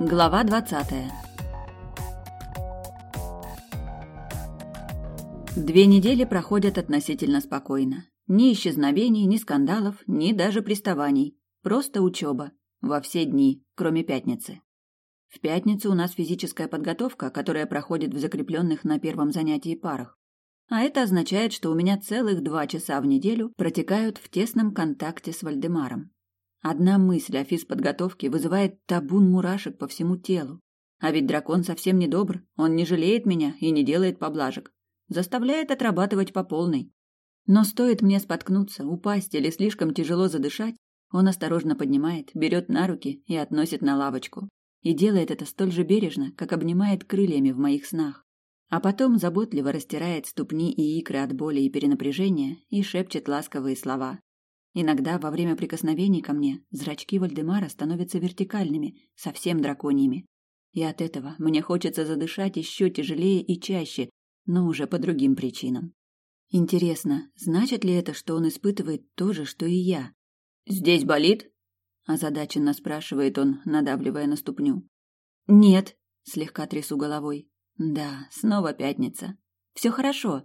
Глава двадцатая Две недели проходят относительно спокойно. Ни исчезновений, ни скандалов, ни даже приставаний. Просто учеба. Во все дни, кроме пятницы. В пятницу у нас физическая подготовка, которая проходит в закрепленных на первом занятии парах. А это означает, что у меня целых два часа в неделю протекают в тесном контакте с Вальдемаром. Одна мысль о физподготовке вызывает табун мурашек по всему телу. А ведь дракон совсем не добр, он не жалеет меня и не делает поблажек. Заставляет отрабатывать по полной. Но стоит мне споткнуться, упасть или слишком тяжело задышать, он осторожно поднимает, берет на руки и относит на лавочку. И делает это столь же бережно, как обнимает крыльями в моих снах. А потом заботливо растирает ступни и икры от боли и перенапряжения и шепчет ласковые слова, Иногда во время прикосновений ко мне зрачки Вальдемара становятся вертикальными, совсем драконьими. И от этого мне хочется задышать еще тяжелее и чаще, но уже по другим причинам. Интересно, значит ли это, что он испытывает то же, что и я? «Здесь болит?» – озадаченно спрашивает он, надавливая на ступню. «Нет», – слегка трясу головой. «Да, снова пятница. Все хорошо.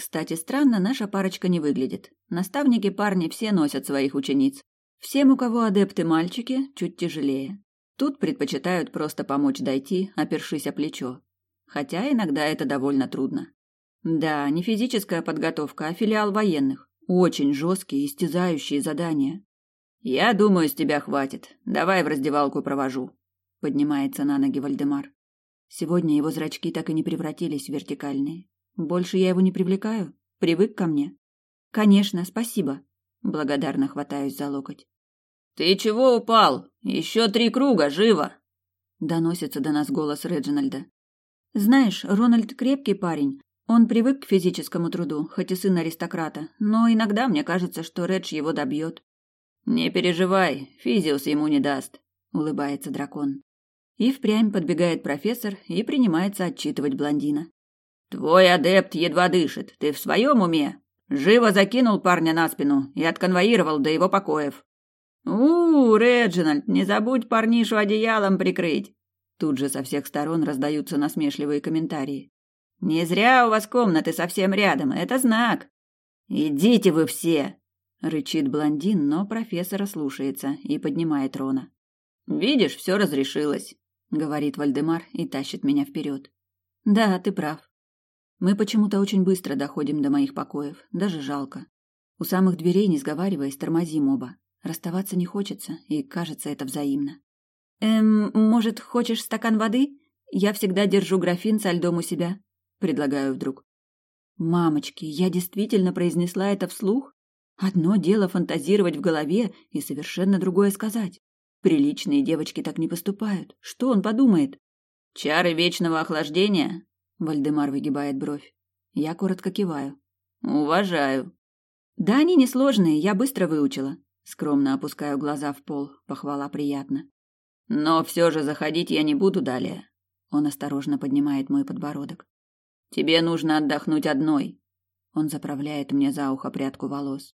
Кстати, странно наша парочка не выглядит. Наставники парни все носят своих учениц. Всем, у кого адепты мальчики, чуть тяжелее. Тут предпочитают просто помочь дойти, опершись о плечо. Хотя иногда это довольно трудно. Да, не физическая подготовка, а филиал военных. Очень жесткие, истязающие задания. Я думаю, с тебя хватит. Давай в раздевалку провожу. Поднимается на ноги Вальдемар. Сегодня его зрачки так и не превратились в вертикальные. Больше я его не привлекаю? Привык ко мне? Конечно, спасибо. Благодарно хватаюсь за локоть. Ты чего упал? Еще три круга, живо! Доносится до нас голос Реджинальда. Знаешь, Рональд крепкий парень. Он привык к физическому труду, хоть и сын аристократа, но иногда мне кажется, что Редж его добьет. Не переживай, Физиус ему не даст, улыбается дракон. И впрямь подбегает профессор и принимается отчитывать блондина. Твой адепт едва дышит. Ты в своем уме? Живо закинул парня на спину и отконвоировал до его покоев. У, Реджинальд, не забудь парнишу одеялом прикрыть. Тут же со всех сторон раздаются насмешливые комментарии. Не зря у вас комнаты совсем рядом, это знак. Идите вы все, рычит блондин, но профессора слушается и поднимает Рона. Видишь, все разрешилось, говорит Вальдемар и тащит меня вперед. Да, ты прав. Мы почему-то очень быстро доходим до моих покоев, даже жалко. У самых дверей, не сговариваясь, тормозим оба. Расставаться не хочется, и кажется это взаимно. Эм, может, хочешь стакан воды? Я всегда держу графин со льдом у себя, предлагаю вдруг. Мамочки, я действительно произнесла это вслух? Одно дело фантазировать в голове и совершенно другое сказать. Приличные девочки так не поступают. Что он подумает? Чары вечного охлаждения? Вальдемар выгибает бровь. Я коротко киваю. Уважаю. Да они несложные, я быстро выучила. Скромно опускаю глаза в пол, похвала приятно. Но все же заходить я не буду далее. Он осторожно поднимает мой подбородок. Тебе нужно отдохнуть одной. Он заправляет мне за ухо прядку волос.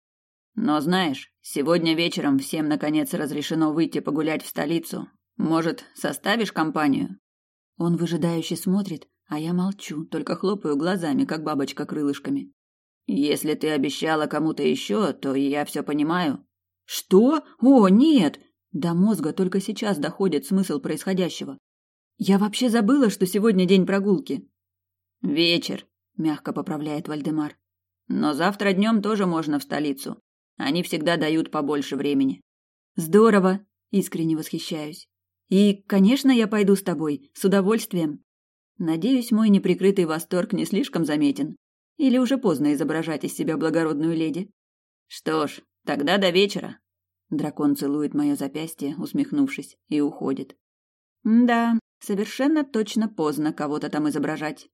Но знаешь, сегодня вечером всем наконец разрешено выйти погулять в столицу. Может, составишь компанию? Он выжидающе смотрит, а я молчу, только хлопаю глазами, как бабочка крылышками. Если ты обещала кому-то еще, то я все понимаю. Что? О, нет! До мозга только сейчас доходит смысл происходящего. Я вообще забыла, что сегодня день прогулки. Вечер, мягко поправляет Вальдемар. Но завтра днем тоже можно в столицу. Они всегда дают побольше времени. Здорово, искренне восхищаюсь. И, конечно, я пойду с тобой, с удовольствием. Надеюсь, мой неприкрытый восторг не слишком заметен. Или уже поздно изображать из себя благородную леди? Что ж, тогда до вечера. Дракон целует мое запястье, усмехнувшись, и уходит. Да, совершенно точно поздно кого-то там изображать.